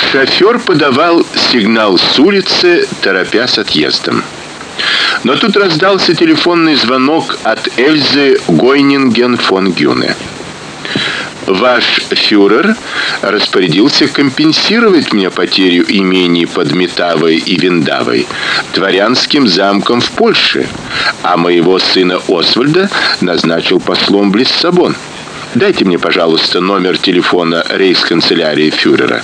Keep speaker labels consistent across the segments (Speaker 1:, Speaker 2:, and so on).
Speaker 1: Шофер подавал сигнал с улицы, торопясь отъездом. Но тут раздался телефонный звонок от Эльзы Гойнинген фон Гюне. Ваш фюрер распорядился компенсировать мне потерю имений под Метавой и Виндавой дворянским замком в Польше, а моего сына Освальда назначил послом в Лиссабон. Дайте мне, пожалуйста, номер телефона рейхсканцелярии фюрера.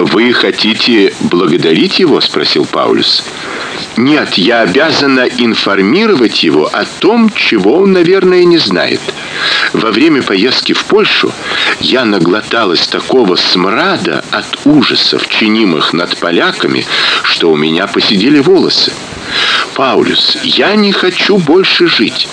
Speaker 1: Вы хотите благодарить его, спросил Паулюс. Нет, я обязана информировать его о том, чего он, наверное, не знает. Во время поездки в Польшу я наглоталась такого смрада от ужасов, чинимых над поляками, что у меня посидели волосы. Паулюс, я не хочу больше жить.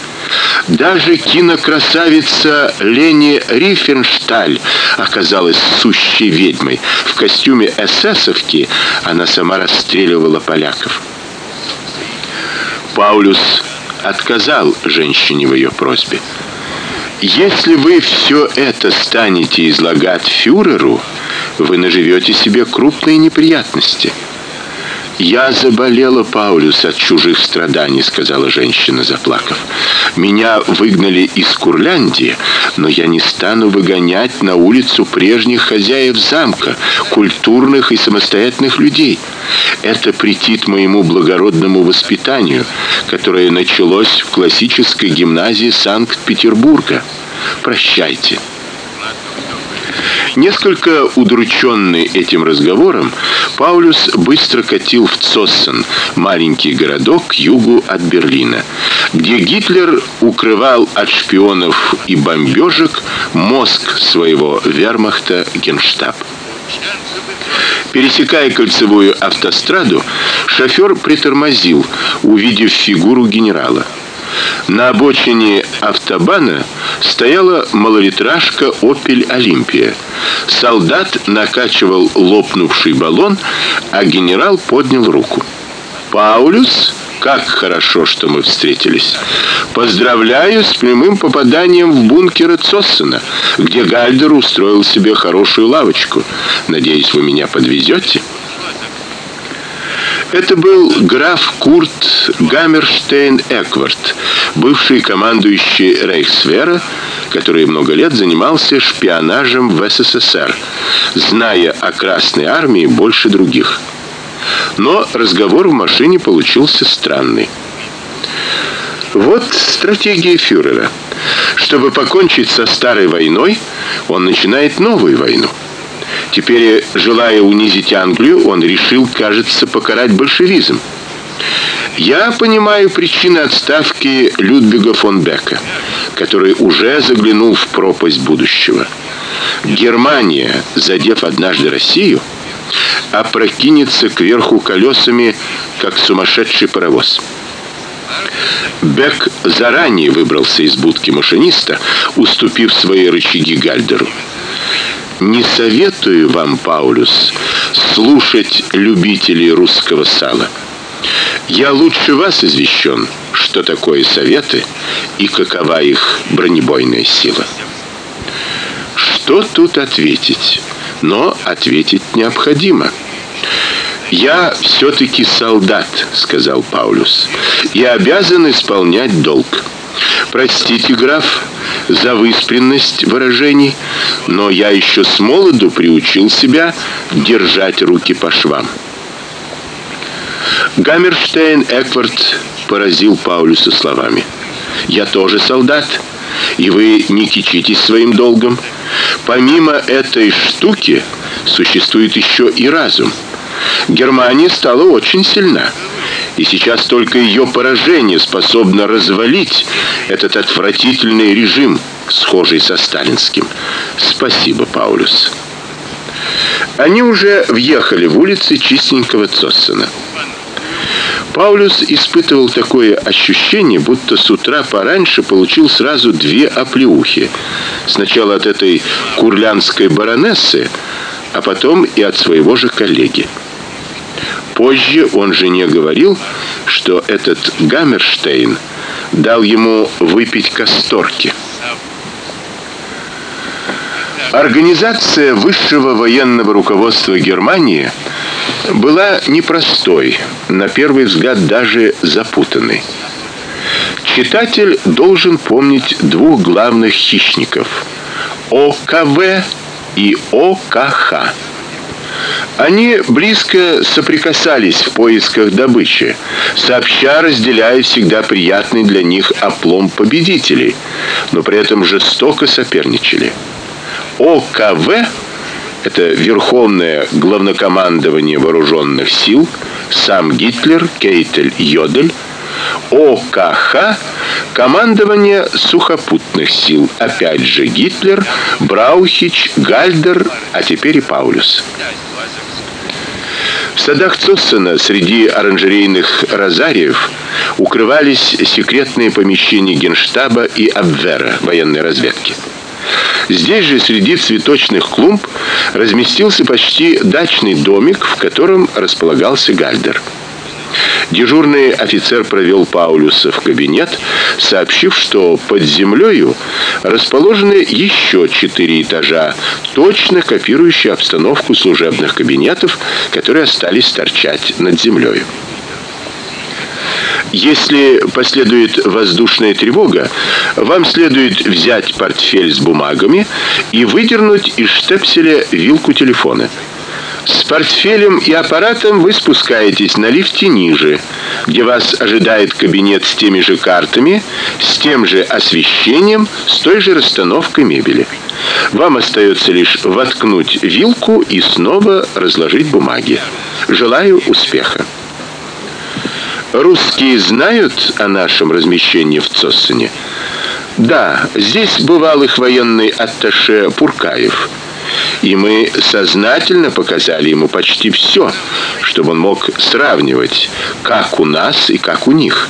Speaker 1: Даже кинокрасавица Лени Рифеншталь оказалась сущей ведьмой. В костюме эсэсовки она сама расстреливала поляков. Паулюс отказал женщине в ее просьбе. Если вы все это станете излагать фюреру, вы наживете себе крупные неприятности. Я заболела, Паулюс, от чужих страданий, сказала женщина, заплакав. Меня выгнали из Курляндии, но я не стану выгонять на улицу прежних хозяев замка, культурных и самостоятельных людей. Это претит моему благородному воспитанию, которое началось в классической гимназии Санкт-Петербурга. Прощайте. Несколько удрученный этим разговором, Паулюс быстро катил в Цоссен, маленький городок к югу от Берлина, где Гитлер укрывал от шпионов и бомбежек мозг своего вермахта Генштаб. Пересекая кольцевую автостраду, шофер притормозил, увидев фигуру генерала. На обочине автобана стояла малолитражка Opel Olympia. Солдат накачивал лопнувший баллон, а генерал поднял руку. Паулюс, как хорошо, что мы встретились. Поздравляю с прямым попаданием в бункер Цоссена, где Гальдер устроил себе хорошую лавочку. Надеюсь, вы меня подвезете. Это был граф Курт Гаммерштейн Экварт, бывший командующий Рейхсвера, который много лет занимался шпионажем в СССР, зная о Красной армии больше других. Но разговор в машине получился странный. Вот стратегия фюрера. Чтобы покончить со старой войной, он начинает новую войну. Теперь, желая унизить Англию, он решил, кажется, покарать большевизм. Я понимаю причины отставки Людвига фон Бека, который уже заглянул в пропасть будущего. Германия, задев однажды Россию, опрокинется кверху колесами, как сумасшедший паровоз. Бек заранее выбрался из будки машиниста, уступив свои рычаги Гальдеру. Не советую вам, Паулюс, слушать любителей русского сала. Я лучше вас извещен, что такое советы и какова их бронебойная сила. Что тут ответить? Но ответить необходимо. Я все таки солдат, сказал Паулюс. Я обязан исполнять долг. Простите, граф, за выспренность выражений, но я еще с молоду приучил себя держать руки по швам. Гаммерштейн Эквард поразил Паулюса словами: "Я тоже солдат, и вы не кичитесь своим долгом. Помимо этой штуки существует еще и разум. Германия стала очень сильна и сейчас только ее поражение способно развалить этот отвратительный режим, схожий со сталинским. Спасибо, Паулюс. Они уже въехали в улицы чистенького Цоссена. Паулюс испытывал такое ощущение, будто с утра пораньше получил сразу две оплеухи. Сначала от этой курлянской баронессы, а потом и от своего же коллеги. Позже он жене говорил, что этот Гаммерштейн дал ему выпить касторки. Организация высшего военного руководства Германии была непростой, на первый взгляд даже запутанной. Читатель должен помнить двух главных хищников ОКВ и ОКХ. Они близко соприкасались в поисках добычи, сообща разделяя всегда приятный для них оплом победителей, но при этом жестоко соперничали. ОКВ это Верховное главнокомандование вооруженных сил, сам Гитлер, Кейтель, Йодель, ОКХ командование сухопутных сил, опять же Гитлер, Браухич, Гальдер, а теперь и Паулюс. В садах Цоссена среди оранжерейных розариев укрывались секретные помещения Генштаба и Абвера военной разведки. Здесь же среди цветочных клумб разместился почти дачный домик, в котором располагался Гальдер. Дежурный офицер провел Паулюса в кабинет, сообщив, что под землею расположены еще четыре этажа, точно копирующие обстановку служебных кабинетов, которые остались торчать над землей. Если последует воздушная тревога, вам следует взять портфель с бумагами и выдернуть из штепселя вилку телефона. С портфелем и аппаратом вы спускаетесь на лифте ниже, где вас ожидает кабинет с теми же картами, с тем же освещением, с той же расстановкой мебели. Вам остается лишь воткнуть вилку и снова разложить бумаги. Желаю успеха. Русские знают о нашем размещении в Цоссене? Да, здесь бывал их военный атташе Пуркаев. И мы сознательно показали ему почти все, чтобы он мог сравнивать, как у нас и как у них.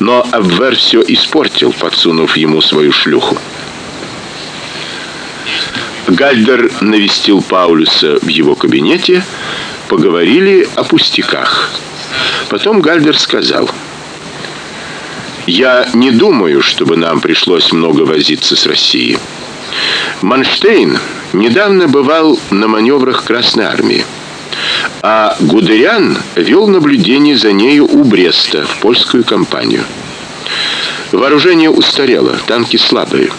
Speaker 1: Но Абвер все испортил, подсунув ему свою шлюху. Гальдер навестил Паулюса в его кабинете, поговорили о пустяках. Потом Гальдер сказал: "Я не думаю, чтобы нам пришлось много возиться с Россией. Манштейн недавно бывал на маневрах Красной армии, а Гудериан вел наблюдение за нею у Бреста в польскую кампанию. Вооружение устарело, танки слабые.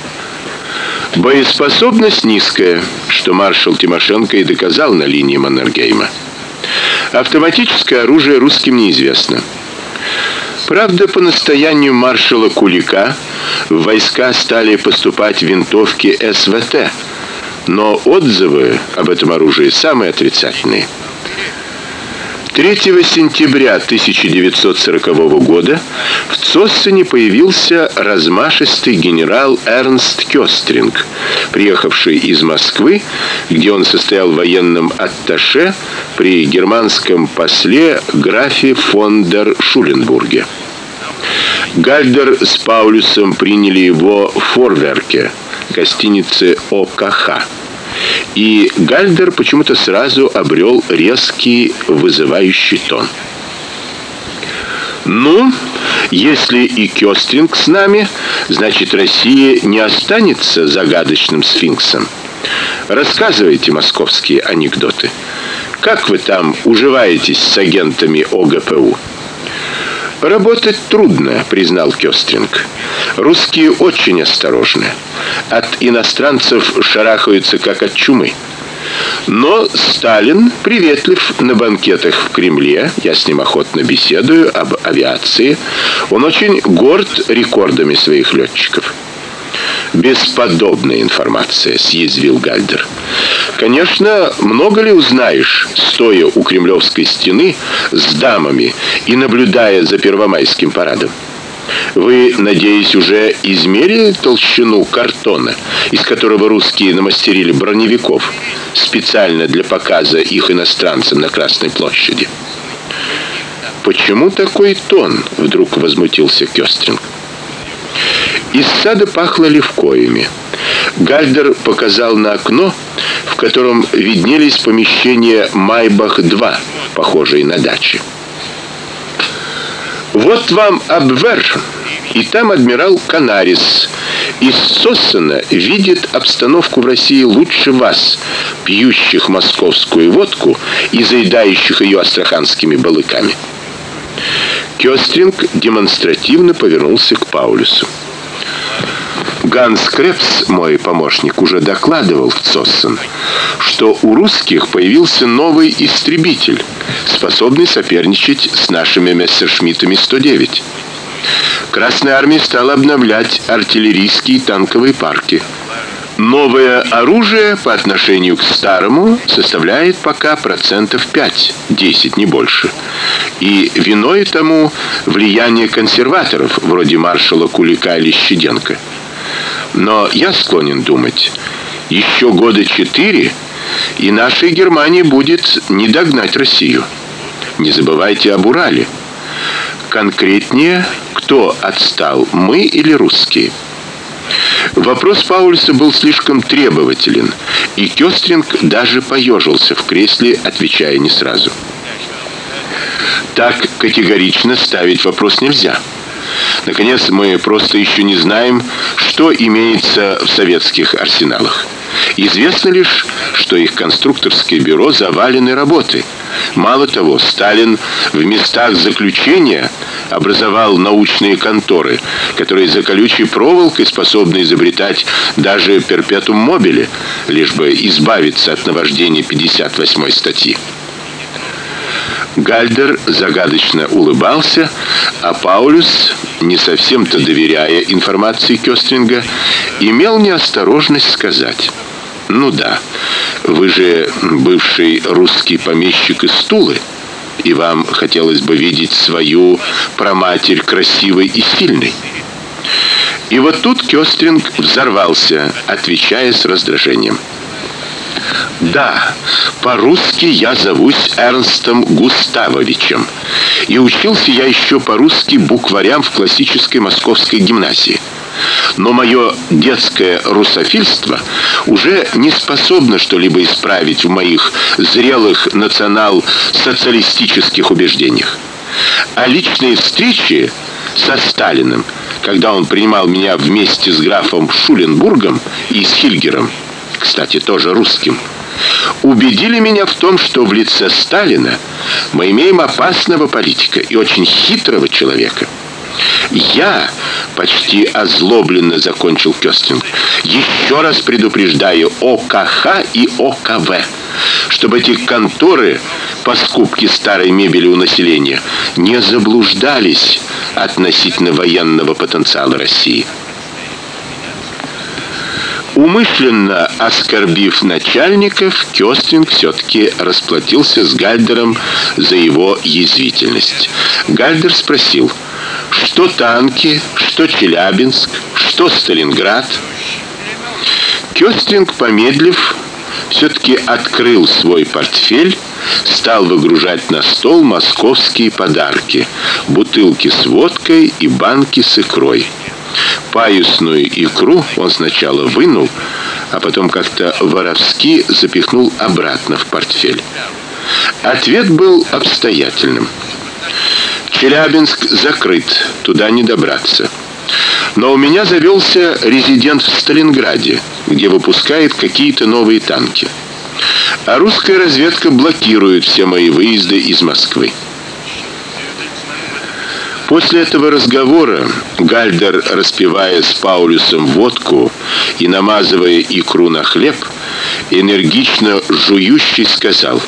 Speaker 1: Боеспособность низкая, что маршал Тимошенко и доказал на линии Маннергейма. Автоматическое оружие русским неизвестно. Правда, по настоянию маршала Кулика в войска стали поступать винтовки СВТ, но отзывы об этом оружии самые отрицательные. 3 сентября 1940 года в Цоссене появился размашистый генерал Эрнст Кёстринг, приехавший из Москвы, где он состоял военным атташе при германском после графе фон дер Шуленбурге. Гальдер с Паулюсом приняли его в Форверке, гостинице ОКХ. И Гальдер почему-то сразу обрел резкий вызывающий тон. Ну, если и Кёстринг с нами, значит, Россия не останется загадочным сфинксом. Рассказывайте московские анекдоты. Как вы там уживаетесь с агентами ОГПУ? Работать трудно, признал Кёстринг. Русские очень осторожны. От иностранцев шарахаются как от чумы. Но Сталин приветлив на банкетах в Кремле. Я с ним охотно беседую об авиации. Он очень горд рекордами своих летчиков. Бесподобная информация, съязвил Гальдер. Конечно, много ли узнаешь, стоя у Кремлевской стены с дамами и наблюдая за первомайским парадом? Вы, надеюсь, уже измерили толщину картона, из которого русские намастерили броневиков специально для показа их иностранцам на Красной площади? Почему такой тон? вдруг возмутился Кёстринг. Из сада пахло левкоями. Гальдер показал на окно, в котором виднелись помещения Майбах-2, похожие на дачи. Вот вам Абвер, и там адмирал Канарис из Соссена видит обстановку в России лучше вас, пьющих московскую водку и заедающих ее астраханскими балыками. Кёстринг демонстративно повернулся к Паулюсу. Ганс Крепс, мой помощник, уже докладывал в Цоссен, что у русских появился новый истребитель, способный соперничать с нашими Мессершмиттами 109. Красная армия стала обновлять артиллерийские и танковые парки. Новое оружие по отношению к старому составляет пока процентов 5-10, не больше. И виной тому влияние консерваторов, вроде маршала Кулика или Щеденко. Но я склонен думать, еще года четыре, и нашей Германии будет не догнать Россию. Не забывайте об Урале. Конкретнее, кто отстал, мы или русские? Вопрос Паульса был слишком требователен, и Кёстринг даже поежился в кресле, отвечая не сразу. Так категорично ставить вопрос нельзя. Наконец, мы просто еще не знаем, что имеется в советских арсеналах. Известно лишь, что их конструкторское бюро завалены работой. Мало того, Сталин в местах заключения образовал научные конторы, которые за колючей проволокой способны изобретать даже перпетум мобиле, лишь бы избавиться от наваждения 58-й статьи. Гальдер загадочно улыбался, а Паулюс, не совсем-то доверяя информации Кёстринга, имел неосторожность сказать: "Ну да. Вы же бывший русский помещик из Тулы, и вам хотелось бы видеть свою проматерь красивой и сильной". И вот тут Кёстринг взорвался, отвечая с раздражением. Да, по-русски я зовусь Эрнстом Густавовичем. И учился я еще по-русски букварям в классической московской гимназии. Но мое детское русофильство уже не способно что-либо исправить в моих зрелых национал-социалистических убеждениях. А личные встречи со Сталиным, когда он принимал меня вместе с графом Шуленбургом и с Хильгером, кстати, тоже русским, убедили меня в том, что в лице Сталина мы имеем опасного политика и очень хитрого человека. Я почти озлобленно закончил Кёстинг. Еще раз предупреждаю ОКХ и ОКВ, чтобы эти конторы по скупке старой мебели у населения не заблуждались относительно военного потенциала России. Умышленно оскорбив начальников, Кёстринг все таки расплатился с Гальдером за его язвительность. Гальдер спросил: "Что танки, что Челябинск, что Сталинград?" Кёстринг, помедлив, все таки открыл свой портфель, стал выгружать на стол московские подарки: бутылки с водкой и банки с икрой. Паюсную икру он сначала вынул, а потом как-то воровски запихнул обратно в портфель. Ответ был обстоятельным. Челябинск закрыт, туда не добраться. Но у меня завелся резидент в Сталинграде, где выпускает какие-то новые танки. А русская разведка блокирует все мои выезды из Москвы. После этого разговора Гальдер, распивая с Паулюсом водку и намазывая икру на хлеб, энергично жующий сказал: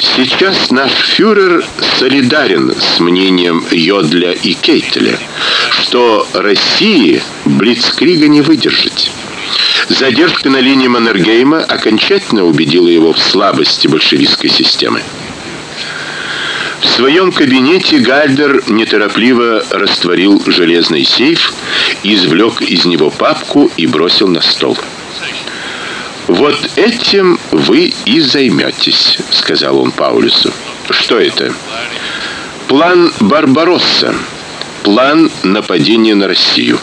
Speaker 1: Сейчас наш фюрер солидарен с мнением Йодля и Кейтеля, что России блицкрига не выдержать. Задержка на линии Маннергейма окончательно убедила его в слабости большевистской системы. Своем кабинете Гальдер неторопливо растворил железный сейф, извлек из него папку и бросил на стол. Вот этим вы и займётесь, сказал он Паулюсу. Что это? План Барбаросса. План нападения на Россию.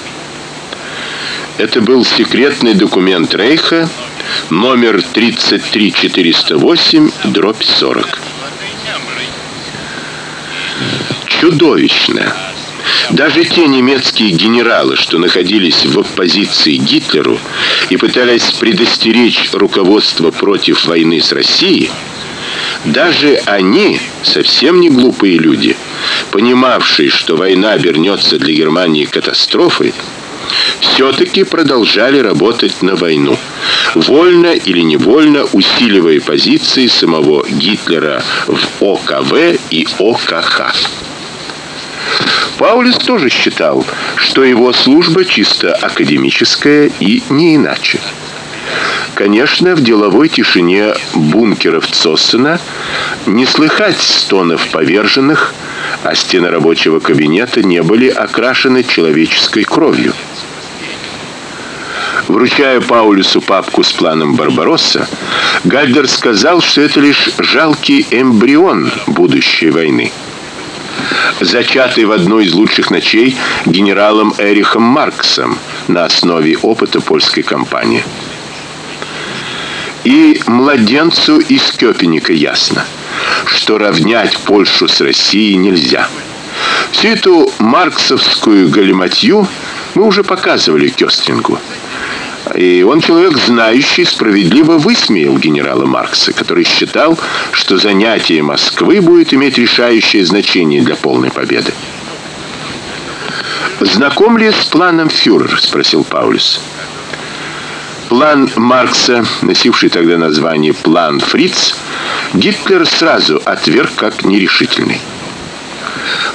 Speaker 1: Это был секретный документ Рейха, номер 33408/40 чудовищно. Даже те немецкие генералы, что находились в оппозиции Гитлеру и пытались предостеречь руководство против войны с Россией, даже они, совсем не глупые люди, понимавшие, что война обернется для Германии катастрофой, все-таки продолжали работать на войну, вольно или невольно усиливая позиции самого Гитлера в ОКВ и ОКХ. Паулюс тоже считал, что его служба чисто академическая и не иначе. Конечно, в деловой тишине бункеров Цоссена не слыхать стонов поверженных, а стены рабочего кабинета не были окрашены человеческой кровью. Вручая Паулюсу папку с планом Барбаросса, Гальдер сказал, что это лишь жалкий эмбрион будущей войны. Зачатый в одной из лучших ночей генералом Эрихом Марксом на основе опыта польской кампании. И младенцу из Кёпеника ясно, что равнять Польшу с Россией нельзя. Всю эту марксовскую галиматью мы уже показывали Кёстрингу. И он человек знающий, справедливо высмеял генерала Маркса, который считал, что занятие Москвы будет иметь решающее значение для полной победы. Знаком ли с планом фюрер, спросил Паулюс. План Маркса, носивший тогда название план Фриц, Гитлер сразу отверг как нерешительный.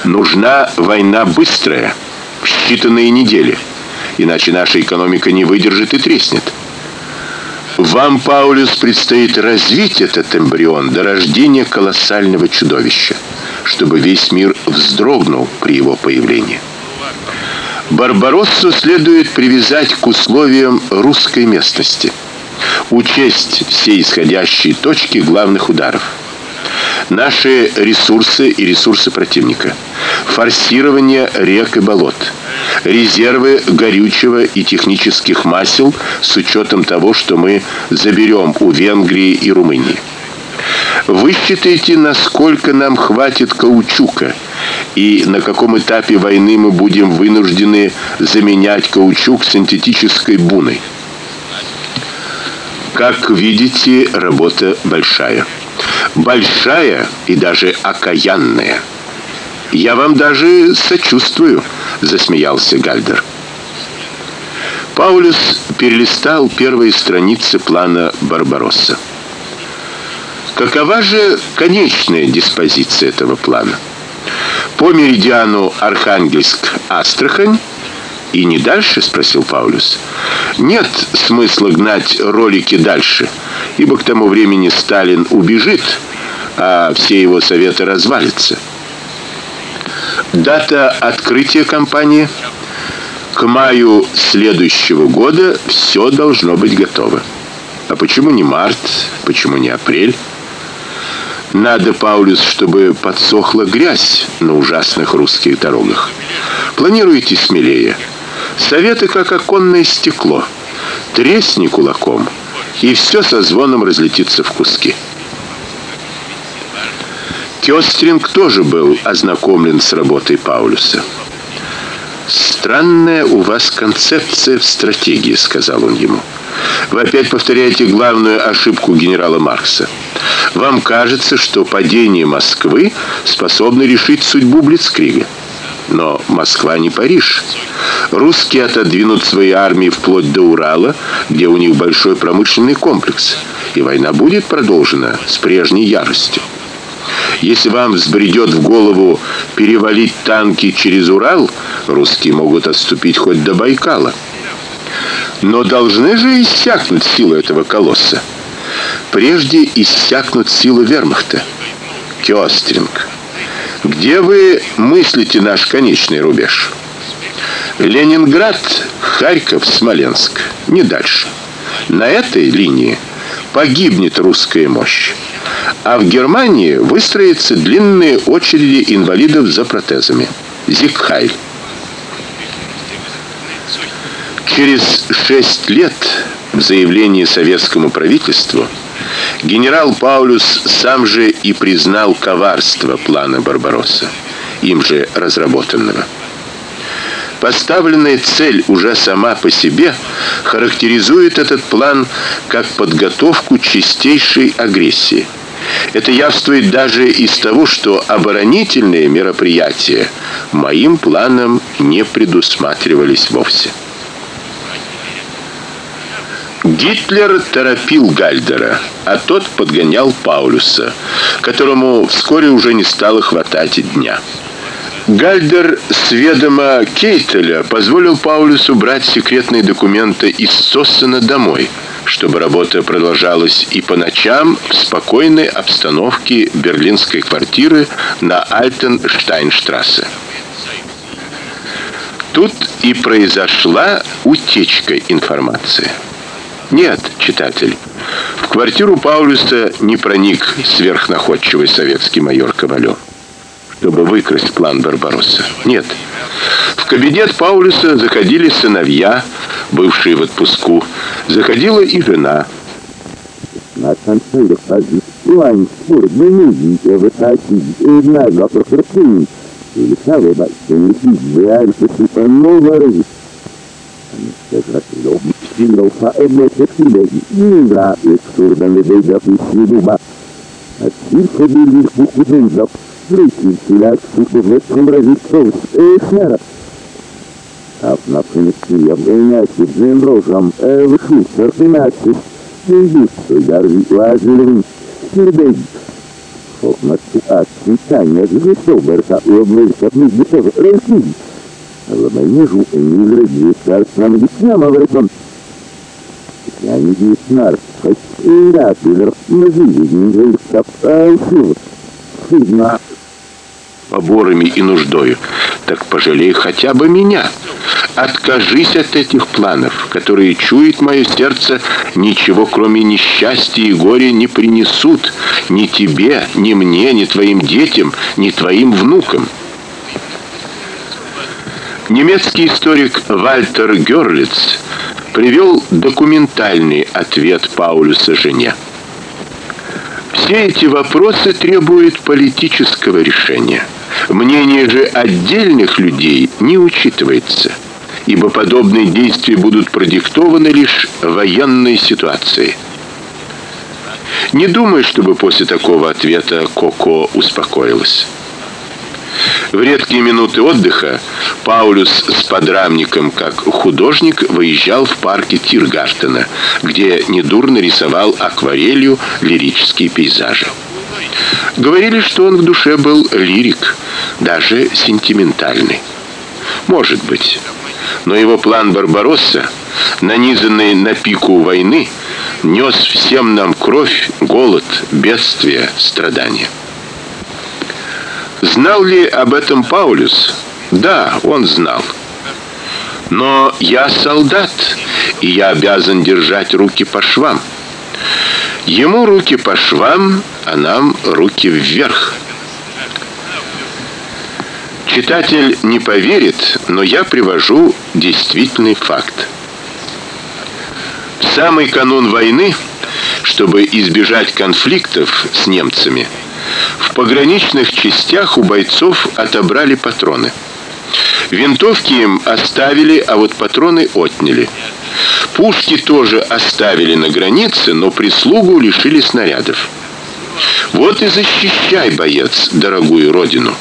Speaker 1: Нужна война быстрая, в считанные недели иначе наша экономика не выдержит и треснет. Вам, Паулюс, предстоит развить этот эмбрион до рождения колоссального чудовища, чтобы весь мир вздрогнул при его появлении. Барбароссу следует привязать к условиям русской местности, учесть все исходящие точки главных ударов наши ресурсы и ресурсы противника, форсирование рек и болот, резервы горючего и технических масел с учетом того, что мы заберем у Венгрии и Румынии. Высчитайте, насколько нам хватит каучука и на каком этапе войны мы будем вынуждены заменять каучук синтетической буной. Как видите, работа большая большая и даже окаянная. Я вам даже сочувствую, засмеялся Гальдер. Паулюс перелистал первые страницы плана Барбаросса. Какова же конечная диспозиция этого плана? По меридиану Архангельск-Астрахань и не дальше, спросил Паулюс. Нет смысла гнать ролики дальше, ибо к тому времени Сталин убежит, а все его советы развалятся. Дата открытия кампании к маю следующего года все должно быть готово. А почему не март? Почему не апрель? Надо, Паулюс, чтобы подсохла грязь на ужасных русских дорогах. Планируйте смелее. Советы как оконное стекло. Тресни кулаком, и все со звоном разлетится в куски. Кёстринг тоже был ознакомлен с работой Паулюса. Странная у вас концепция в стратегии, сказал он ему. Вы опять повторяете главную ошибку генерала Маркса. Вам кажется, что падение Москвы способно решить судьбу Блицкрига. Но Москва не Париж. Русские отодвинут свои армии вплоть до Урала, где у них большой промышленный комплекс, и война будет продолжена с прежней яростью. Если вам взбредет в голову перевалить танки через Урал, русские могут отступить хоть до Байкала. Но должны же иссякнуть силы этого колосса. Прежде иссякнут силы вермахта. Кёстринг. Где вы мыслите наш конечный рубеж? Ленинград, Харьков, Смоленск, не дальше. На этой линии погибнет русская мощь. А в Германии выстроятся длинные очереди инвалидов за протезами. Зигхайль. Через шесть лет в заявлении советскому правительству генерал Паулюс сам же и признал коварство плана Барбаросса, им же разработанного. Поставленная цель уже сама по себе характеризует этот план как подготовку чистейшей агрессии. Это явствует даже из того, что оборонительные мероприятия моим планом не предусматривались вовсе. Гитлер торопил Гальдера, а тот подгонял Паулюса, которому вскоре уже не стало хватать дня. Гальдер с ведома Кейтеля позволил Паулюсу брать секретные документы из Соссена домой, чтобы работа продолжалась и по ночам в спокойной обстановке берлинской квартиры на Альтенштайнштрассе. Тут и произошла утечка информации. Нет, читатель. В квартиру Паулюса не проник сверхнаходчивый советский майор Ковалев, чтобы выкрасть план Барбаросса. Нет. В кабинет Паулюса заходили сыновья, бывшие в отпуску. Заходила и жена. На конце план спорный вы хотите, на завтра Или самый большой, не реально, что новое Sino fa effettive Indra escurdan de da piscinuba. A circo de Fukudenza, Flekiltiler Fukudet Komrazistos, Esnera. Afna Finistria, Benyaci, Zendrozam, Evsu, Sertinaci, Industro, Darvi, Lazilin, Sirbeg. Фокнатки акции Таня Зверка, Лоблыка, Мигдитов, Ресин. Ломанежу, Эмиль, Дискар, Сангисняма, Врекон, Я не диснар, хоть и рад, или не капал Сигма. Поборами и нуждою. Так пожалей хотя бы меня. Откажись от этих планов, которые чует мое сердце, ничего кроме несчастья и горя не принесут ни тебе, ни мне, ни твоим детям, ни твоим внукам. Немецкий историк Вальтер Гёрлиц привел документальный ответ Паулюса жене. Все эти вопросы требуют политического решения. Мнение же отдельных людей не учитывается, ибо подобные действия будут продиктованы лишь военной ситуацией. Не думаю, чтобы после такого ответа Коко успокоилась. В редкие минуты отдыха Паулюс с подрамником, как художник, выезжал в парке Тиргартена, где недурно рисовал акварелью лирические пейзажи. Говорили, что он в душе был лирик, даже сентиментальный. Может быть. Но его план Барбаросса, нанизанный на пику войны, нес всем нам кровь, голод, бедствие, страдания. Знал ли об этом Паулюс? Да, он знал. Но я солдат, и я обязан держать руки по швам. Ему руки по швам, а нам руки вверх. Читатель не поверит, но я привожу действительный факт. В самый канун войны, чтобы избежать конфликтов с немцами, в пограничных частях у бойцов отобрали патроны. Винтовки им оставили, а вот патроны отняли. Пушки тоже оставили на границе, но прислугу лишили снарядов. Вот и защищай, боец, дорогую родину.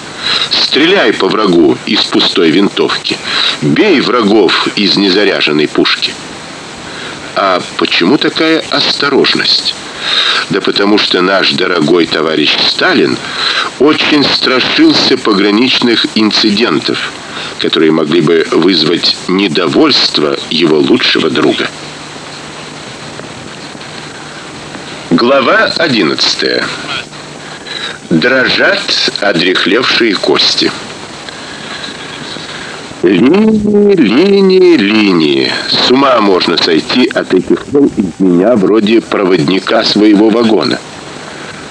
Speaker 1: Стреляй по врагу из пустой винтовки. Бей врагов из незаряженной пушки. А почему такая осторожность? Да потому что наш дорогой товарищ Сталин очень страшился пограничных инцидентов, которые могли бы вызвать недовольство его лучшего друга. Глава 11. Дрожат одрехлевшие кости. Линии, линии, линии. С ума можно сойти от этих слов из меня вроде проводника своего вагона.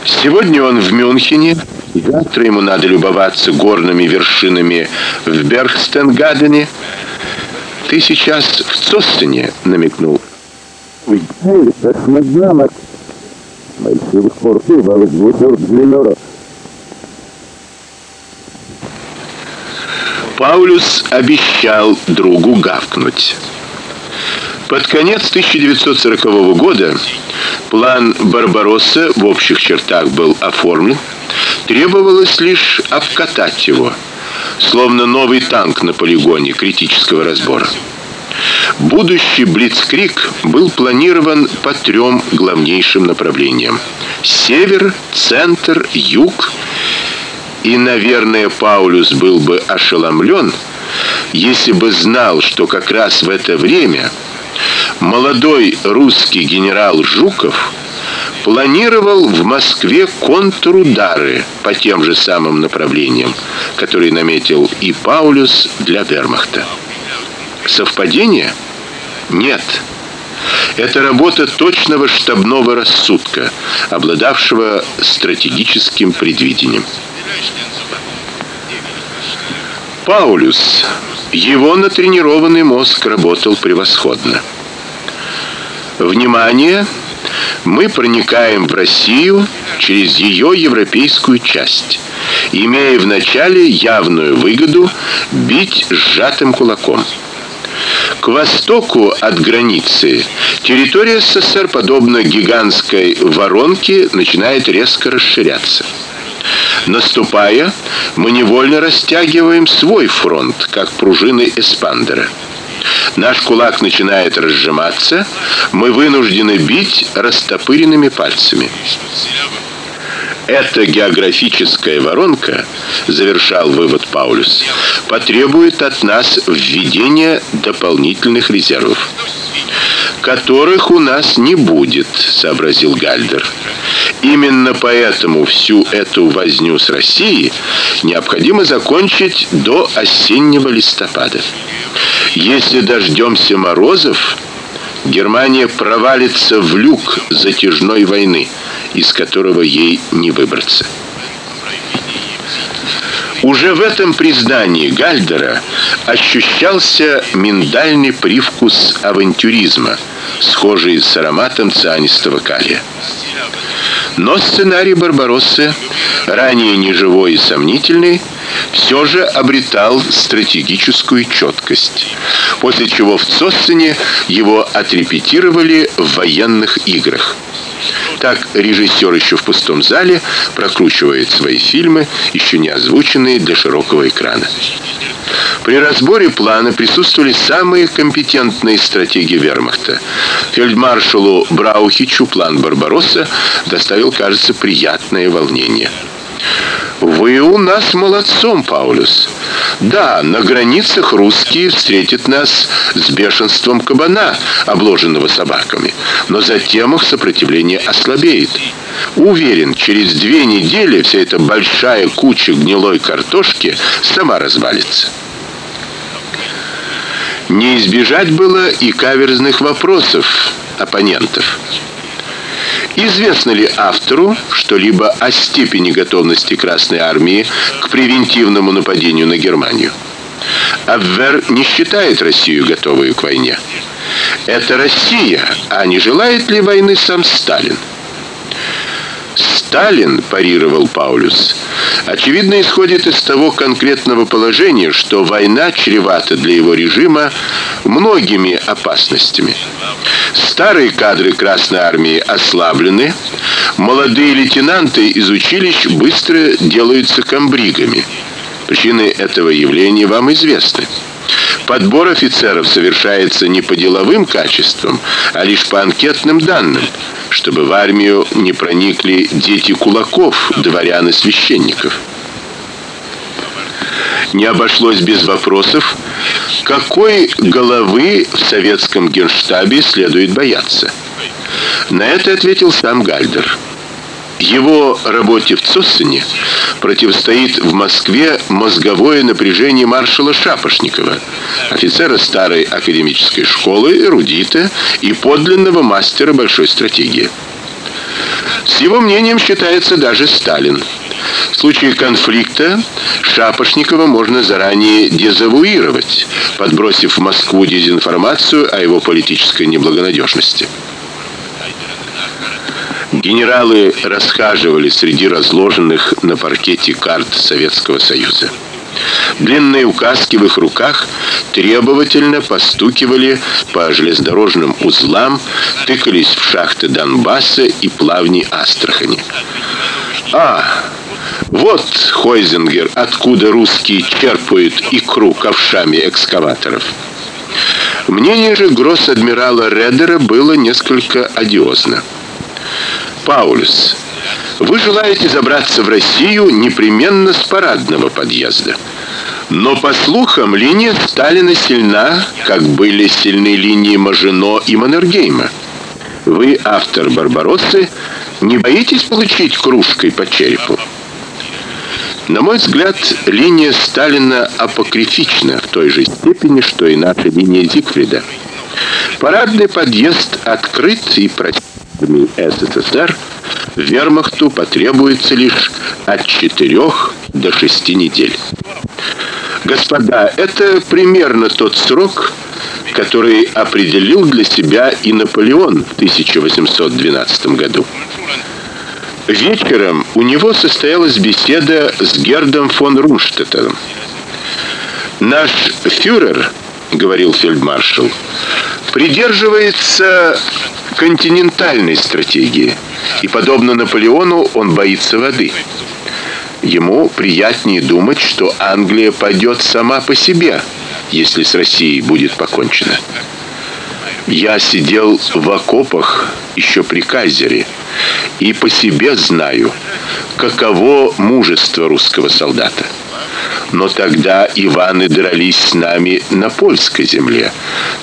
Speaker 1: Сегодня он в Мюнхене, завтра ему надо любоваться горными вершинами в Бергстенгадене. Ты сейчас в Цостене, намекнул. Ой, это смазнамо. Больших портов, а вот вот Паулюс обещал другу гавкнуть. Под конец 1940 года план Барбаросса в общих чертах был оформлен, требовалось лишь обкатать его, словно новый танк на полигоне критического разбора. Будущий блицкриг был планирован по трем главнейшим направлениям: север, центр, юг. И, наверное, Паулюс был бы ошеломлен, если бы знал, что как раз в это время молодой русский генерал Жуков планировал в Москве контрудары по тем же самым направлениям, которые наметил и Паулюс для Вермахта. Совпадение? Нет. Это работа точного штабного рассудка, обладавшего стратегическим предвидением. Паулюс, его натренированный мозг работал превосходно. Внимание, мы проникаем в Россию через ее европейскую часть, имея вначале явную выгоду бить сжатым кулаком. К востоку от границы территория СССР, подобно гигантской воронке, начинает резко расширяться. Наступая, мы невольно растягиваем свой фронт, как пружины эспандера. Наш кулак начинает разжиматься, мы вынуждены бить растопыренными пальцами. Эта географическая воронка, завершал вывод Паулюс, потребует от нас введения дополнительных резервов, которых у нас не будет, сообразил Гальдер. Именно поэтому всю эту возню с Россией необходимо закончить до осеннего листопада. Если дождемся морозов, Германия провалится в люк затяжной войны, из которого ей не выбраться. Уже в этом признании Гальдера ощущался миндальный привкус авантюризма, схожий с ароматом цианистого калия. Но сценарий Барбароссы, ранее неживой и сомнительный, все же обретал стратегическую четкость, после чего в Цоссене его отрепетировали в военных играх. Так режиссер еще в пустом зале прокручивает свои фильмы, еще не озвученные для широкого экрана. При разборе плана присутствовали самые компетентные стратеги Вермахта. Фельдмаршалу Браухичу план Барбаросса доставил, кажется, приятное волнение. Вы у нас молодцом, Паулюс. Да, на границах русские встретят нас с бешенством кабана, обложенного собаками, но затем их сопротивление ослабеет. Уверен, через две недели вся эта большая куча гнилой картошки сама развалится. Не избежать было и каверзных вопросов оппонентов. Известно ли автору что-либо о степени готовности Красной армии к превентивному нападению на Германию? Абвер не считает Россию готовой к войне. Это Россия, а не желает ли войны сам Сталин? Сталин, парировал Паулюс, очевидно исходит из того конкретного положения, что война чревата для его режима многими опасностями. Старые кадры Красной армии ослаблены, молодые лейтенанты из училищ быстро делаются комбригами. Причины этого явления вам известны. Подбор офицеров совершается не по деловым качествам, а лишь по анкетным данным, чтобы в армию не проникли дети кулаков, дворян и священников. Не обошлось без вопросов, какой головы в советском генштабе следует бояться. На это ответил сам Гальдер. Его работе в Цоссене противостоит в Москве мозговое напряжение маршала Шапошникова, офицера старой академической школы, эрудита и подлинного мастера большой стратегии. С его мнением считается даже Сталин. В случае конфликта Шапошникова можно заранее дезавуировать, подбросив в Москву дезинформацию о его политической неблагонадежности. Генералы расхаживали среди разложенных на паркете карт Советского Союза. Длинные указки в их руках требовательно постукивали по железнодорожным узлам, тыкались в шахты Донбасса и плавни Астрахани. А, вот Хойзингер, откуда русские черпают икру ковшами экскаваторов. Мнение же гросс-адмирала Редера было несколько одиозно. Паулюс, вы желаете забраться в Россию непременно с парадного подъезда. Но по слухам, линия Сталина сильна, как были сильны линии Мажино и Маннергейма. Вы автор Барбароссы, не боитесь получить кружкой по черепу? На мой взгляд, линия Сталина апокрифична в той же степени, что и наша линия Зигфрида. Парадный подъезд открыт и противниками СССР Вермахту потребуется лишь от четырех до шести недель. Господа, это примерно тот срок, который определил для себя и Наполеон в 1812 году. Вечером у него состоялась беседа с Гердом фон Рунштеттом. Наш фюрер, говорил фельдмаршал, придерживается континентальной стратегии, и подобно Наполеону, он боится воды. Ему приятнее думать, что Англия пойдет сама по себе, если с Россией будет покончено. Я сидел в окопах еще при Кайзере и по себе знаю, каково мужество русского солдата. Но тогда Иваны дрались с нами на польской земле,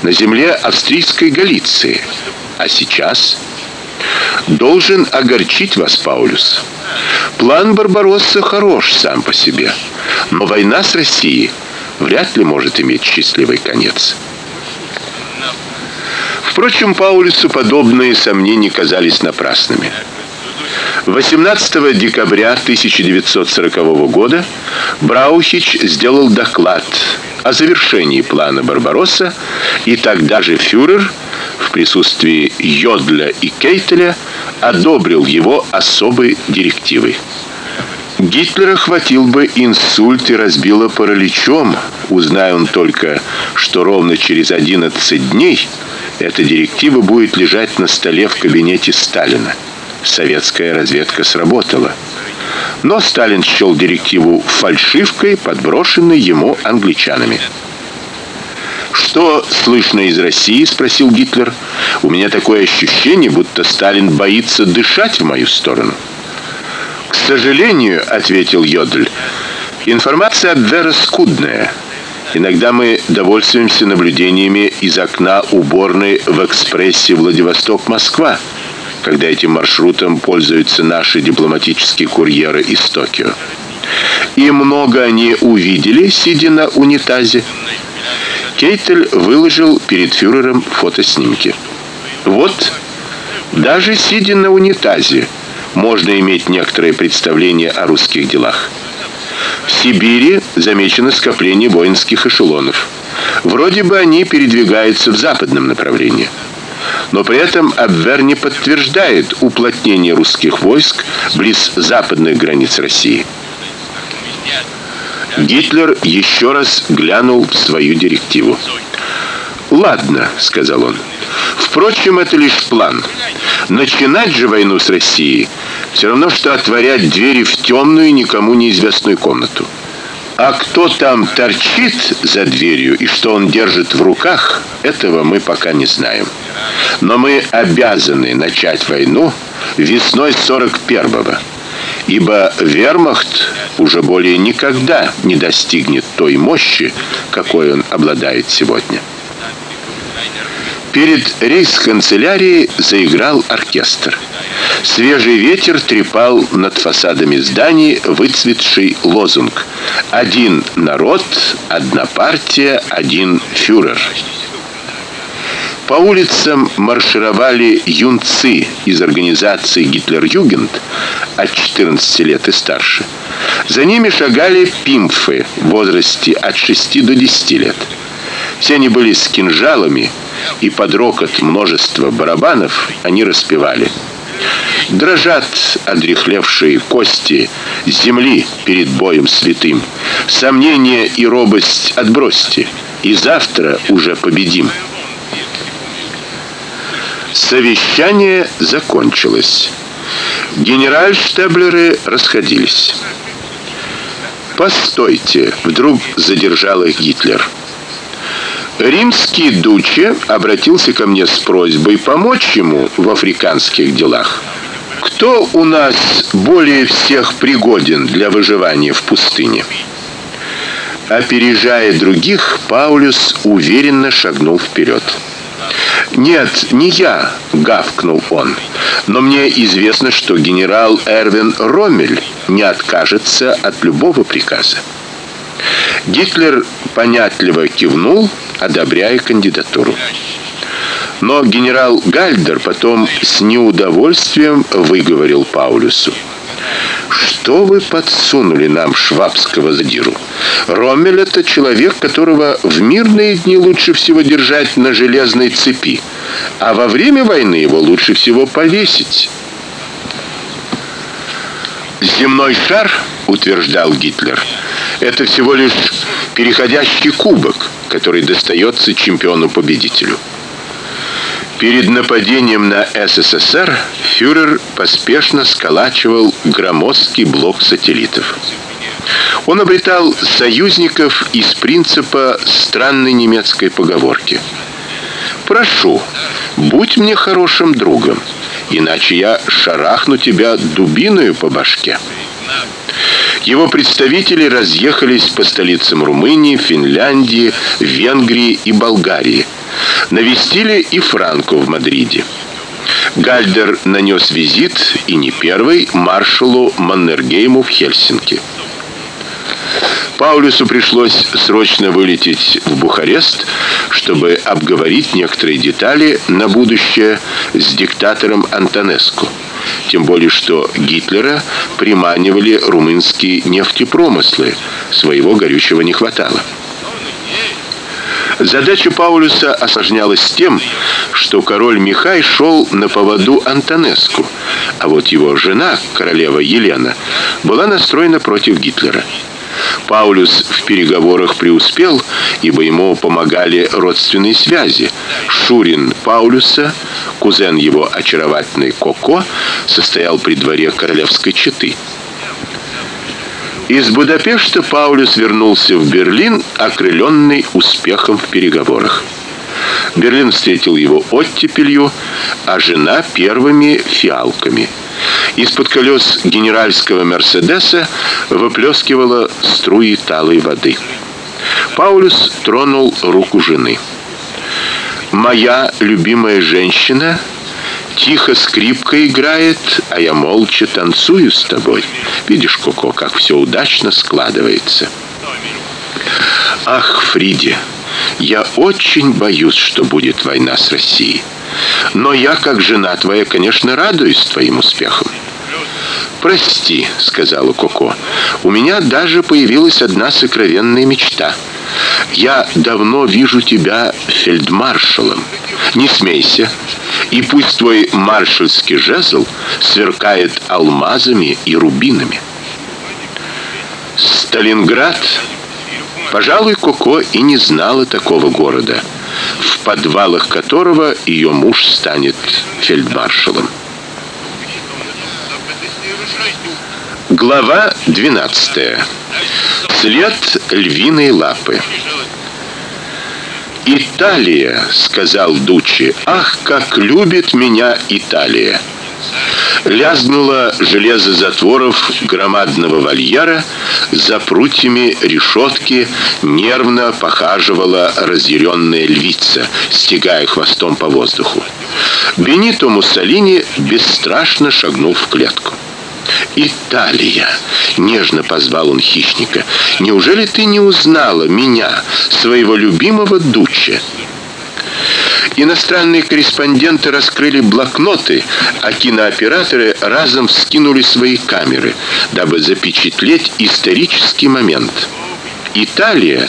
Speaker 1: на земле австрийской Галиции. А сейчас должен огорчить вас, Паулюс. План Барбаросса хорош сам по себе, но война с Россией вряд ли может иметь счастливый конец. Впрочем, Паулюсу подобные сомнения казались напрасными. 18 декабря 1940 года Браухич сделал доклад о завершении плана Барбаросса, и тогда же фюрер в присутствии Йодля и Кейтеля одобрил его особой директивой. Гитлера хватил бы инсульт и разбило параличом, узнай он только, что ровно через 11 дней эта директива будет лежать на столе в кабинете Сталина. Советская разведка сработала. Но Сталин счел директиву фальшивкой, подброшенной ему англичанами. Что слышно из России, спросил Гитлер. У меня такое ощущение, будто Сталин боится дышать в мою сторону. К сожалению, ответил Йодль. Информация от Вера скудная. Иногда мы довольствуемся наблюдениями из окна уборной в экспрессе Владивосток-Москва, когда этим маршрутом пользуются наши дипломатические курьеры из Токио. И много они увидели, сидя на унитазе. Кейтель выложил перед фюрером фотоснимки. Вот, даже сидя на унитазе, можно иметь некоторое представление о русских делах. В Сибири замечено скопление воинских эшелонов. Вроде бы они передвигаются в западном направлении. Но при этом Абвер не подтверждает уплотнение русских войск близ западных границ России. Гитлер еще раз глянул в свою директиву. "Ладно", сказал он. "Впрочем, это лишь план. Начинать же войну с Россией все равно что отворять двери в темную никому неизвестную комнату. А кто там торчит за дверью и что он держит в руках, этого мы пока не знаем. Но мы обязаны начать войну весной 41-го. Ибо Вермахт уже более никогда не достигнет той мощи, какой он обладает сегодня. Перед рейс-канцелярией заиграл оркестр. Свежий ветер трепал над фасадами зданий выцветший лозунг: "Один народ, одна партия, один фюрер". По улицам маршировали юнцы из организации Гитлер-Югенд от 14 лет и старше. За ними шагали пимфы в возрасте от 6 до 10 лет. Все они были с кинжалами, и под рокот множества барабанов они распевали: Дрожат одрехлевшие кости земли перед боем святым. Сомнения и робость отбросьте, и завтра уже победим. Совещание закончилось. Генеральштаблеры расходились. Постойте, вдруг задержал их Гитлер. Римский дуче обратился ко мне с просьбой помочь ему в африканских делах. Кто у нас более всех пригоден для выживания в пустыне? Опережая других, Паулюс уверенно шагнул вперед. Нет, не я, гавкнул он. Но мне известно, что генерал Эрвин Роммель не откажется от любого приказа. Гитлер понятливо кивнул, одобряя кандидатуру. Но генерал Гальдер потом с неудовольствием выговорил Паулюсу: что вы подсунули нам швабского задиру? Роммель это человек, которого в мирные дни лучше всего держать на железной цепи, а во время войны его лучше всего повесить. Земной шар, утверждал Гитлер, это всего лишь переходящий кубок, который достается чемпиону-победителю. Перед нападением на СССР фюрер поспешно сколачивал громоздкий блок сателлитов. Он обретал союзников из принципа странной немецкой поговорки: "Прошу, будь мне хорошим другом, иначе я шарахну тебя дубиною по башке". Его представители разъехались по столицам Румынии, Финляндии, Венгрии и Болгарии навестили и Франко в Мадриде. Гальдер нанес визит и не первый маршалу Маннергейму в Хельсинки. Паулюсу пришлось срочно вылететь в Бухарест, чтобы обговорить некоторые детали на будущее с диктатором Антонеску. Тем более что Гитлера приманивали румынские нефтепромыслы, своего горючего не хватало. Задача Паулюса осложнялась тем, что король Михай шел на поводу Антонеску, а вот его жена, королева Елена, была настроена против Гитлера. Паулюс в переговорах преуспел, ибо ему помогали родственные связи. Шурин Паулюса, кузен его очаровательной Коко, состоял при дворе королевской четы. Из Будапешта Паулюс вернулся в Берлин, окрыленный успехом в переговорах. Берлин встретил его оттепелью, а жена первыми фиалками. Из-под колес генеральского Мерседеса выплескивала струи талой воды. Паулюс тронул руку жены. Моя любимая женщина Тихо скрипка играет, а я молча танцую с тобой. Видишь, Коко, как все удачно складывается. Ах, Фриди, я очень боюсь, что будет война с Россией. Но я, как жена твоя, конечно, радуюсь твоим успехам. Прости, сказала Коко. У меня даже появилась одна сокровенная мечта. Я давно вижу тебя фельдмаршалом. Не смейся. И пусть твой маршальский жезл сверкает алмазами и рубинами. Сталинград Пожалуй, Коко и не знала такого города, в подвалах которого ее муж станет фельдмаршалом. Глава 12. След львиной лапы. Италия, сказал Дуччи. Ах, как любит меня Италия. Лязгнуло железо затворов громадного вольера, за прутьями решетки нервно похаживала разъяренная львица, стегая хвостом по воздуху. Бенито Муссолини бесстрашно шагнул в клетку. Италия, нежно позвал он хищника. Неужели ты не узнала меня, своего любимого Дуччи? Иностранные корреспонденты раскрыли блокноты, а кинооператоры разом вскинули свои камеры, дабы запечатлеть исторический момент. Италия,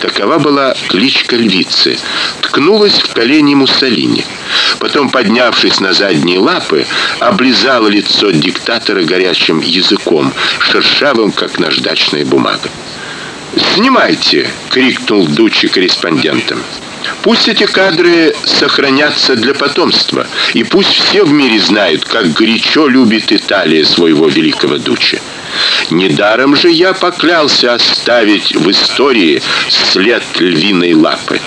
Speaker 1: такова была кличка львицы, ткнулась в колени Муссолини. Потом, поднявшись на задние лапы, облизала лицо диктатора горячим языком, шершавым, как наждачная бумага. "Снимайте", крикнул Дуччи корреспондентам. Пусть эти кадры сохранятся для потомства, и пусть все в мире знают, как горячо любит Италия своего великого дуче. Недаром же я поклялся оставить в истории след львиной лапы.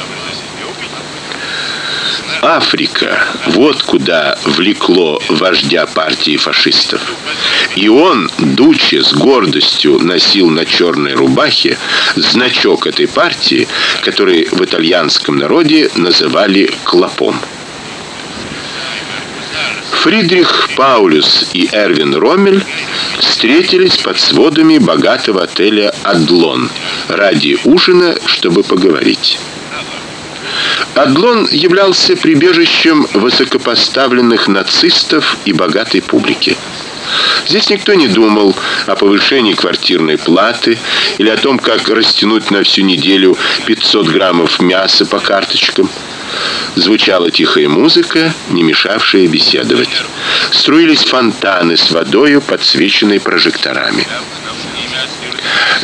Speaker 1: Африка вот куда влекло вождя партии фашистов. И он, дуче с гордостью носил на черной рубахе значок этой партии, который в итальянском народе называли клопом. Фридрих Паулюс и Эрвин Роммель встретились под сводами богатого отеля Адлон ради ужина, чтобы поговорить. Адлон являлся прибежищем высокопоставленных нацистов и богатой публики. Здесь никто не думал о повышении квартирной платы или о том, как растянуть на всю неделю 500 граммов мяса по карточкам. Звучала тихая музыка, не мешавшая беседовать. Струились фонтаны с водой, подсвеченной прожекторами.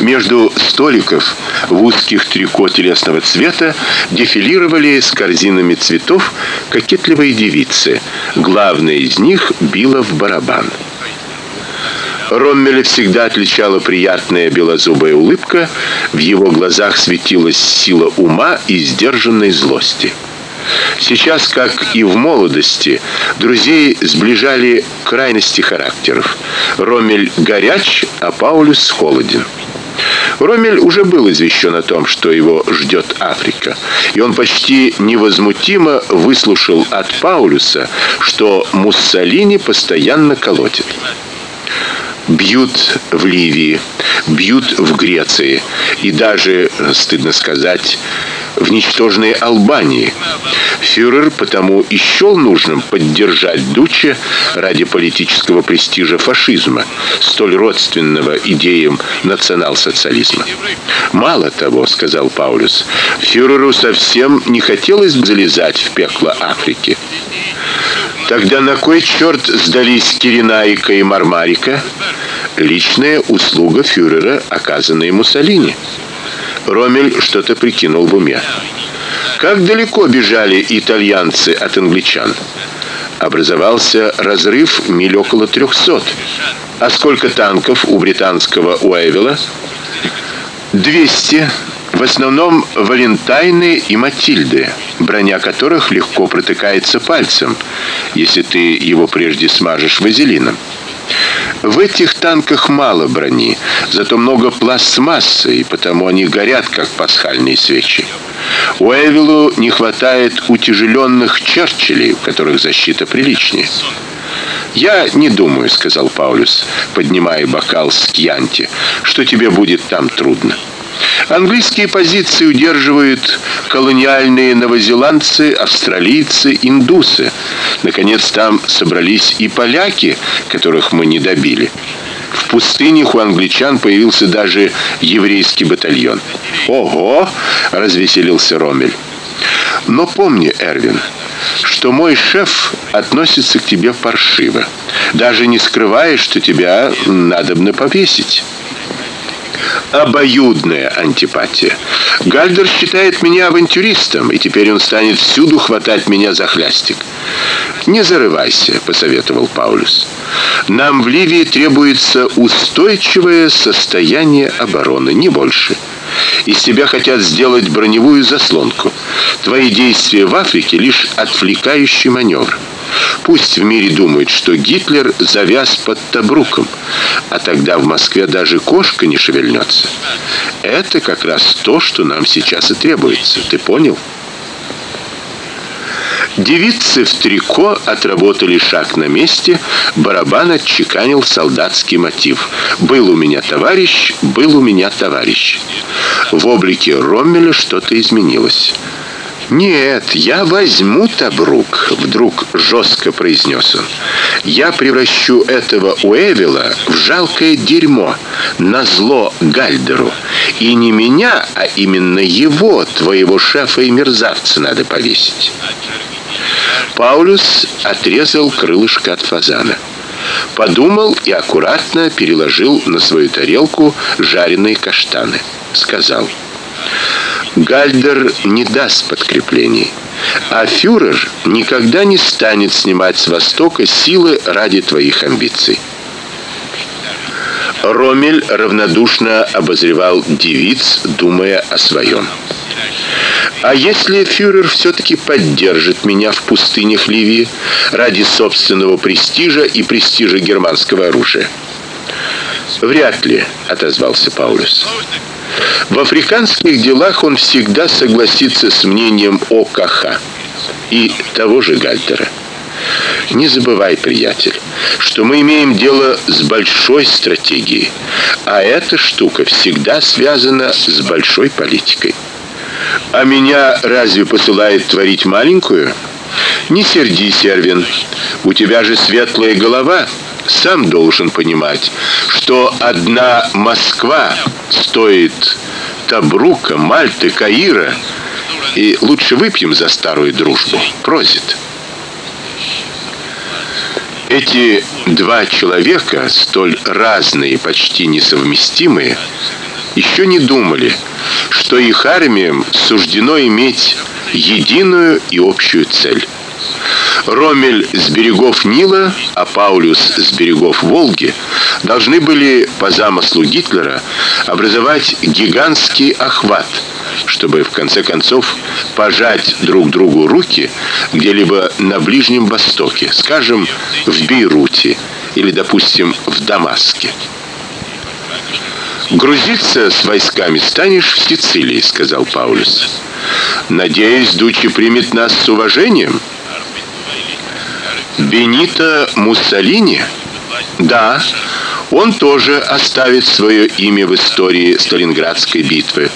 Speaker 1: Между столиков в узких трико телесного цвета дефилировали с корзинами цветов кокетливые девицы. Главная из них била в барабан. Роммеля всегда отличала приятная белозубая улыбка, в его глазах светилась сила ума и сдержанной злости. Сейчас, как и в молодости, друзей сближали крайности характеров. Ромель горяч, а Паулюс холоден. Ромель уже был извещен о том, что его ждет Африка, и он почти невозмутимо выслушал от Паулюса, что Муссолини постоянно колотит. Бьют в Ливии, бьют в Греции и даже, стыдно сказать, в ничтожной Албании. Фюрер потому и счел нужным поддержать Дуче ради политического престижа фашизма, столь родственного идеям национал-социализма. Мало того, сказал Паулюс, фюреру совсем не хотелось залезать в пекло Африки. Тогда на кой черт сдались Киренаика и Мармарика? Личная услуга фюрера, оказанная Муссолини. Ромель что-то прикинул в уме. Как далеко бежали итальянцы от англичан? Образовался разрыв миль около трехсот. А сколько танков у британского Уэйвела? Двести. В основном Валентайны и Матильды, броня которых легко протыкается пальцем, если ты его прежде смажешь вазелином. В этих танках мало брони, зато много пластмассы, и потому они горят как пасхальные свечи. У Эвилу не хватает утяжеленных Черчиллей, у которых защита приличнее. Я не думаю, сказал Паулюс, поднимая бокал с кьянти, что тебе будет там трудно. Английские позиции удерживают колониальные новозеландцы, австралийцы, индусы. Наконец там собрались и поляки, которых мы не добили. В пустынях у англичан появился даже еврейский батальон. Ого, развеселился Ромель. Но помни, Эрвин, что мой шеф относится к тебе паршиво, даже не скрывая, что тебя надобно повесить обоюдная антипатия. Гальдер считает меня авантюристом, и теперь он станет всюду хватать меня за хлястик. Не зарывайся, посоветовал Паулюс. Нам в Ливии требуется устойчивое состояние обороны, не больше. Из тебя хотят сделать броневую заслонку. Твои действия в Африке лишь отвлекающий маневр. Пусть в мире думают, что Гитлер завяз под Табруком, а тогда в Москве даже кошка не шевельнется. Это как раз то, что нам сейчас и требуется. Ты понял? Девицы в трико отработали шаг на месте, барабан отчеканил солдатский мотив. Был у меня товарищ, был у меня товарищ. В облике Роммеля что-то изменилось. Нет, я возьму Табрук, вдруг жестко произнес он. Я превращу этого Уэвила в жалкое дерьмо, на зло Гальдеру. И не меня, а именно его, твоего шефа и мерзавца надо повесить. Паулюс отрезал крылышко от фазана. Подумал и аккуратно переложил на свою тарелку жареные каштаны. Сказал: Гальдер не даст подкреплений, а фюрер никогда не станет снимать с Востока силы ради твоих амбиций. Ромель равнодушно обозревал девиц, думая о своем. А если фюрер все таки поддержит меня в пустынях Ливии ради собственного престижа и престижа германского оружия? Вряд ли, отозвался Паулюс. В африканских делах он всегда согласится с мнением ОКХ и того же Гальтера. Не забывай, приятель, что мы имеем дело с большой стратегией, а эта штука всегда связана с большой политикой. А меня разве посылает творить маленькую? Не сердись, Эрвин. У тебя же светлая голова сам должен понимать, что одна Москва стоит Табрука, Мальты, Каира, и лучше выпьем за старую дружбу. Прозит. Эти два человека, столь разные почти несовместимые, еще не думали, что их армиям суждено иметь единую и общую цель. Ромель с берегов Нила, а Паулюс с берегов Волги должны были по замыслу Гитлера образовать гигантский охват, чтобы в конце концов пожать друг другу руки где-либо на Ближнем Востоке, скажем, в Бейруте или, допустим, в Дамаске. Грузиться с войсками станешь в Сицилии, сказал Паулюс. Надеюсь, Дучи примет нас с уважением. Бенито Муссолини? Да, он тоже оставит свое имя в истории Сталинградской битвы,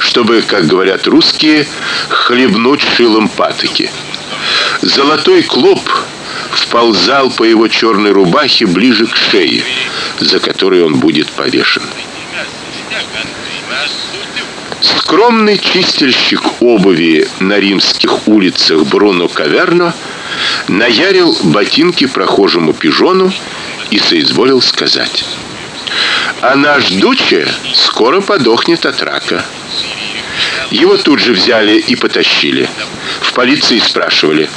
Speaker 1: чтобы, как говорят русские, хлебнуть шилом патоки. Золотой клоп вползал по его черной рубахе ближе к шее, за которой он будет повешен. Скромный чистильщик обуви на римских улицах Бруно Каверно наярил ботинки прохожему пижону и соизволил сказать: "А наш Дуче скоро подохнет от рака". Его тут же взяли и потащили. В полиции спрашивали: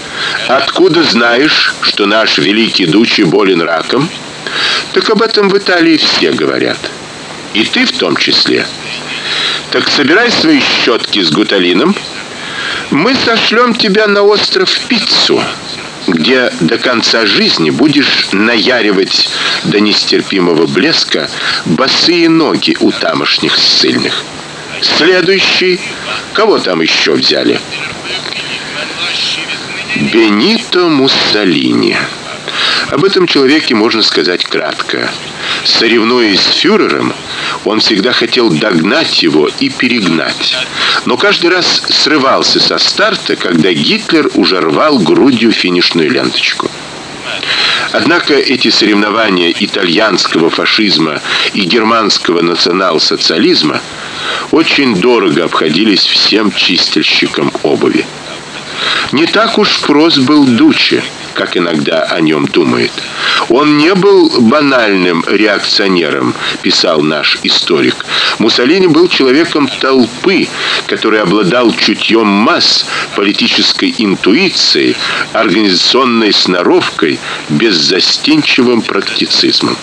Speaker 1: "Откуда знаешь, что наш великий Дуче болен раком?" Так об этом в Италии все говорят. И ты в том числе. Так собирай свои щетки с гуталином. Мы сошлем тебя на остров Пиццу где до конца жизни будешь наяривать до нестерпимого блеска босые ноги у тамошних ссыльных. Следующий, кого там еще взяли? Бенито Муссолини. Об этом человеке можно сказать кратко. Соревнуясь с фюрером, он всегда хотел догнать его и перегнать. Но каждый раз срывался со старта, когда Гитлер уже рвал грудью финишную ленточку. Однако эти соревнования итальянского фашизма и германского национал-социализма очень дорого обходились всем чистильщикам обуви. Не так уж прост был Дуче как иногда о нем думает. Он не был банальным реакционером, писал наш историк. Муссолини был человеком толпы, который обладал чутьем масс, политической интуицией, организационной сноровкой, беззастенчивым практицизмом.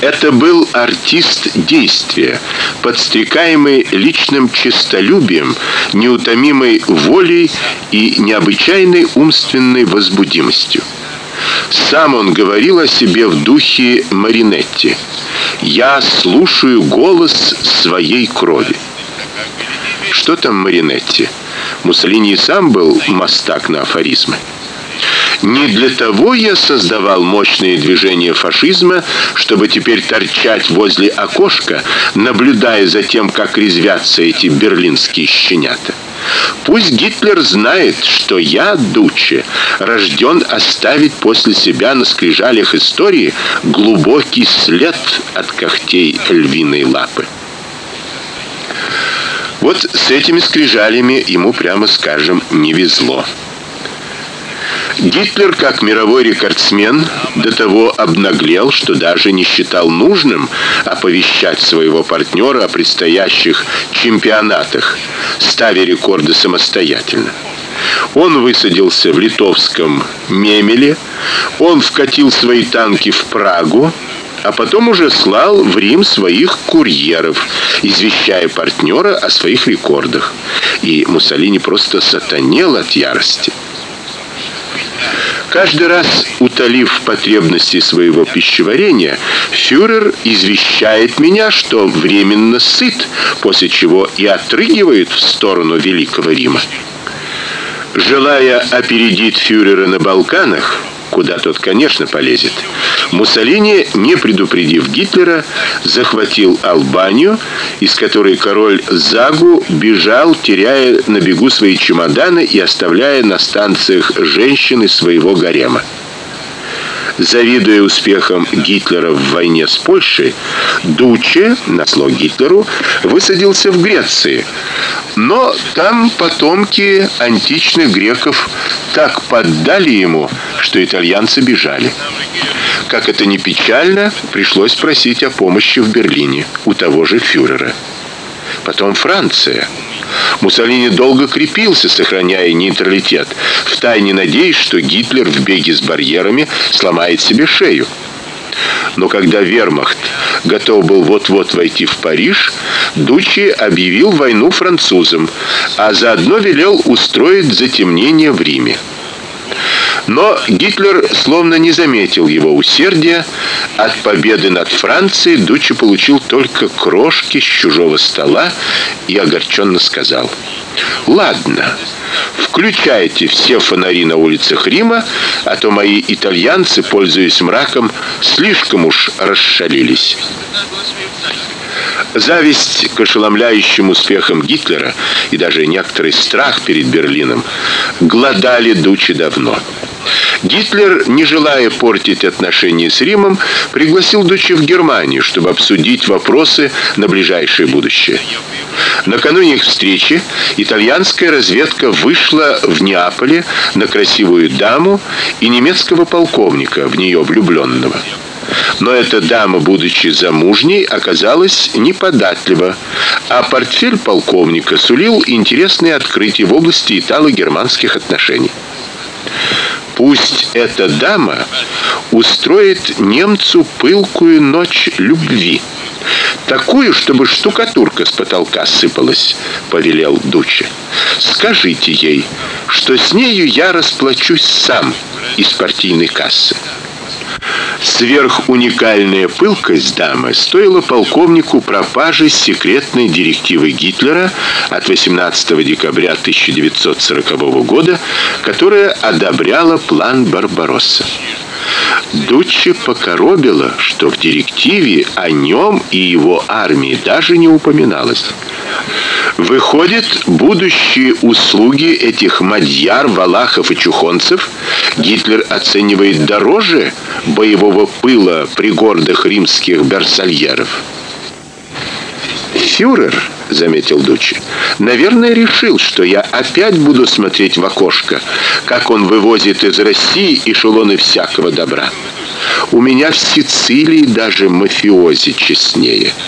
Speaker 1: Это был артист действия, подстрекаемый личным честолюбием, неутомимой волей и необычайной умственной возбудимостью. Сам он говорил о себе в духе Маринетти. Я слушаю голос своей крови. Что там Маринетти? Муссолини сам был мастак на афоризмы. Не для того я создавал мощные движения фашизма, чтобы теперь торчать возле окошка, наблюдая за тем, как резвятся эти берлинские щенята. Пусть Гитлер знает, что я, Дуче, рожден оставить после себя на скрижалях истории глубокий след от когтей львиной лапы. Вот с этими скрижалями ему прямо скажем не везло. Гитлер, как мировой рекордсмен, до того обнаглел, что даже не считал нужным оповещать своего партнера о предстоящих чемпионатах, ставя рекорды самостоятельно. Он высадился в литовском Мемеле, он вкатил свои танки в Прагу, а потом уже слал в Рим своих курьеров, извещая партнера о своих рекордах. И Муссолини просто сатанел от ярости. Каждый раз, утолив потребности своего пищеварения, фюрер извещает меня, что временно сыт, после чего и отрыгивает в сторону Великого Рима. Желая опередить фюрера на Балканах, куда тот, конечно, полезет. Муссолини, не предупредив Гитлера, захватил Албанию, из которой король Загу бежал, теряя на бегу свои чемоданы и оставляя на станциях женщины своего гарема. Завидуя успехам Гитлера в войне с Польшей, Дуче, насло Гитлеру, высадился в Греции. Но там потомки античных греков так поддали ему, что итальянцы бежали. Как это ни печально, пришлось просить о помощи в Берлине у того же фюрера. Потом Франция. Муссолини долго крепился, сохраняя нейтралитет, втайне надеясь, что Гитлер в беге с барьерами сломает себе шею. Но когда Вермахт готов был вот-вот войти в Париж, Дучи объявил войну французам, а заодно велел устроить затемнение в Риме. Но Гитлер словно не заметил его усердия. От победы над Францией Дуччи получил только крошки с чужого стола и огорченно сказал: "Ладно, включайте все фонари на улицах Рима, а то мои итальянцы, пользуясь мраком, слишком уж расшалились". Зависть к ошеломляющим успехам Гитлера и даже некоторый страх перед Берлином глодали Дучи давно. Гитлер, не желая портить отношения с Римом, пригласил Дучи в Германию, чтобы обсудить вопросы на ближайшее будущее. Накануне их встречи итальянская разведка вышла в Неаполе на красивую даму и немецкого полковника, в нее влюбленного. Но эта дама, будучи замужней, оказалась неподатлива, а портфель полковника сулил интересные открытия в области итало-германских отношений. Пусть эта дама устроит немцу пылкую ночь любви. Такую, чтобы штукатурка с потолка сыпалась, повелел Дуче. Скажите ей, что с нею я расплачусь сам из партийной кассы. Сверхуникальная пылкость дамы стоила полковнику пропажи секретной директивы Гитлера от 18 декабря 1940 года, которая одобряла план Барбаросса. Дуччи покоробило, что в директиве о нем и его армии даже не упоминалось. Выходит, будущие услуги этих мадьяр, валахов и чухонцев Гитлер оценивает дороже боевого пыла пригордых римских берсальеров. Фюрер, заметил Дучи. Наверное, решил, что я опять буду смотреть в окошко, как он вывозит из России эшелоны всякого добра. У меня в Сицилии даже мафиози честнее.